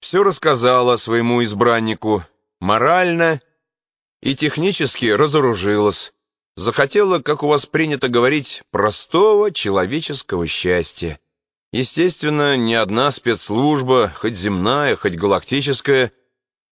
все рассказала своему избраннику, морально и технически разоружилась. Захотела, как у вас принято говорить, простого человеческого счастья. Естественно, ни одна спецслужба, хоть земная, хоть галактическая,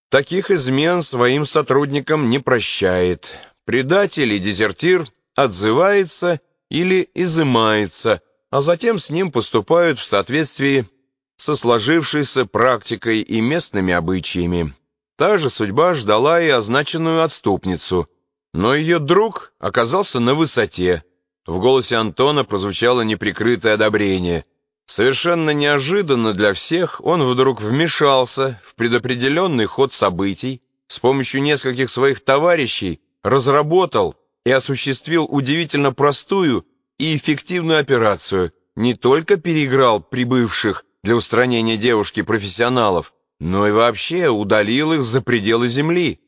таких измен своим сотрудникам не прощает. Предатель и дезертир отзывается или изымается, а затем с ним поступают в соответствии со сложившейся практикой и местными обычаями. Та же судьба ждала и означенную отступницу, но ее друг оказался на высоте. В голосе Антона прозвучало неприкрытое одобрение. Совершенно неожиданно для всех он вдруг вмешался в предопределенный ход событий, с помощью нескольких своих товарищей разработал и осуществил удивительно простую и эффективную операцию, не только переиграл прибывших для устранения девушки профессионалов, но и вообще удалил их за пределы Земли.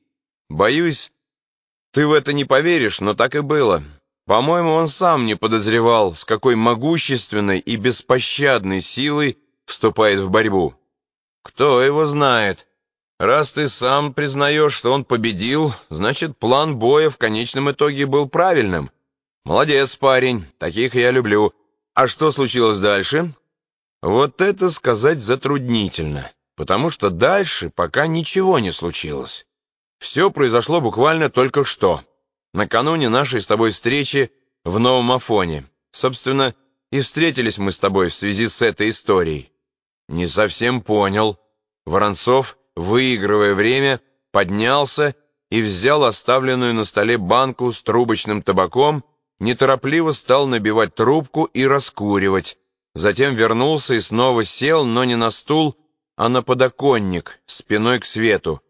Боюсь, ты в это не поверишь, но так и было. По-моему, он сам не подозревал, с какой могущественной и беспощадной силой вступает в борьбу. Кто его знает? Раз ты сам признаешь, что он победил, значит, план боя в конечном итоге был правильным. Молодец, парень, таких я люблю. А что случилось дальше? Вот это сказать затруднительно, потому что дальше пока ничего не случилось. Все произошло буквально только что, накануне нашей с тобой встречи в Новом Афоне. Собственно, и встретились мы с тобой в связи с этой историей. Не совсем понял. Воронцов выигрывая время, поднялся и взял оставленную на столе банку с трубочным табаком, неторопливо стал набивать трубку и раскуривать. Затем вернулся и снова сел, но не на стул, а на подоконник, спиной к свету.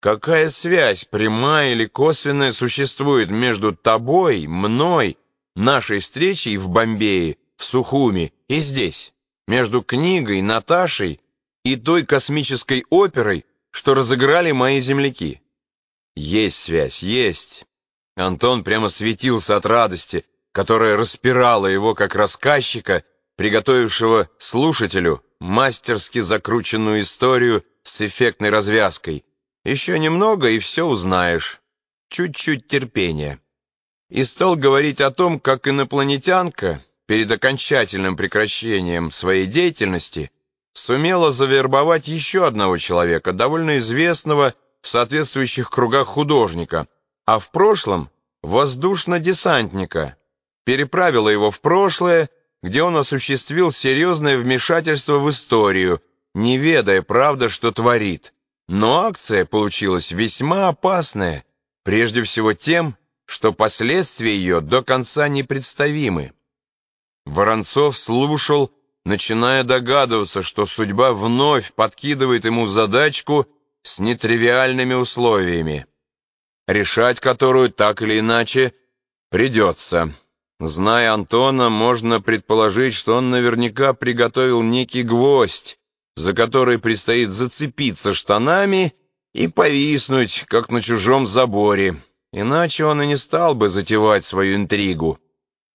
Какая связь, прямая или косвенная, существует между тобой, мной, нашей встречей в Бомбее, в Сухуми и здесь? Между книгой, Наташей и той космической оперой, что разыграли мои земляки. Есть связь, есть. Антон прямо светился от радости, которая распирала его как рассказчика, приготовившего слушателю мастерски закрученную историю с эффектной развязкой. Еще немного, и все узнаешь. Чуть-чуть терпения. И стал говорить о том, как инопланетянка перед окончательным прекращением своей деятельности сумела завербовать еще одного человека, довольно известного в соответствующих кругах художника, а в прошлом воздушно-десантника, переправила его в прошлое, где он осуществил серьезное вмешательство в историю, не ведая, правда, что творит. Но акция получилась весьма опасная, прежде всего тем, что последствия ее до конца непредставимы. Воронцов слушал, начиная догадываться, что судьба вновь подкидывает ему задачку с нетривиальными условиями, решать которую так или иначе придется. Зная Антона, можно предположить, что он наверняка приготовил некий гвоздь, за который предстоит зацепиться штанами и повиснуть, как на чужом заборе. Иначе он и не стал бы затевать свою интригу.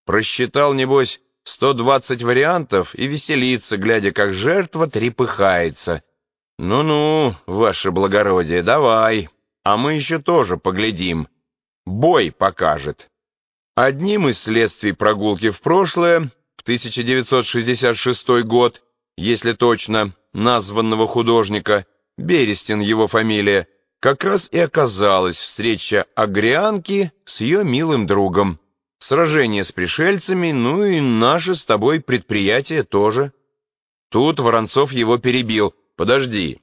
Просчитал, небось, 120 вариантов и веселиться, глядя, как жертва трепыхается. Ну-ну, ваше благородие, давай, а мы еще тоже поглядим. Бой покажет. Одним из следствий прогулки в прошлое, в 1966 год, если точно, названного художника, Берестин его фамилия, как раз и оказалась встреча Агрианки с ее милым другом. Сражение с пришельцами, ну и наше с тобой предприятие тоже. Тут Воронцов его перебил. Подожди.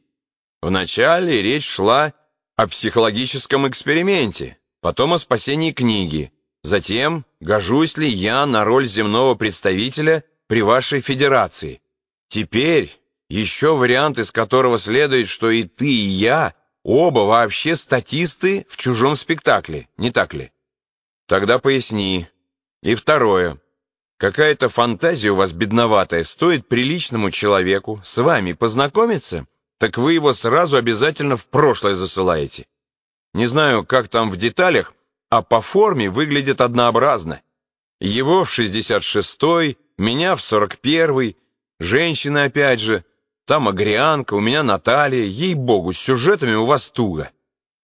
Вначале речь шла о психологическом эксперименте, потом о спасении книги. Затем, гожусь ли я на роль земного представителя при вашей федерации. Теперь еще вариант, из которого следует, что и ты, и я оба вообще статисты в чужом спектакле, не так ли? Тогда поясни. И второе. Какая-то фантазия у вас бедноватая, стоит приличному человеку с вами познакомиться, так вы его сразу обязательно в прошлое засылаете. Не знаю, как там в деталях, а по форме выглядит однообразно. Его в 66-й, меня в 41-й, женщины опять же. Там Агрианка, у меня Наталья. Ей-богу, с сюжетами у вас туго.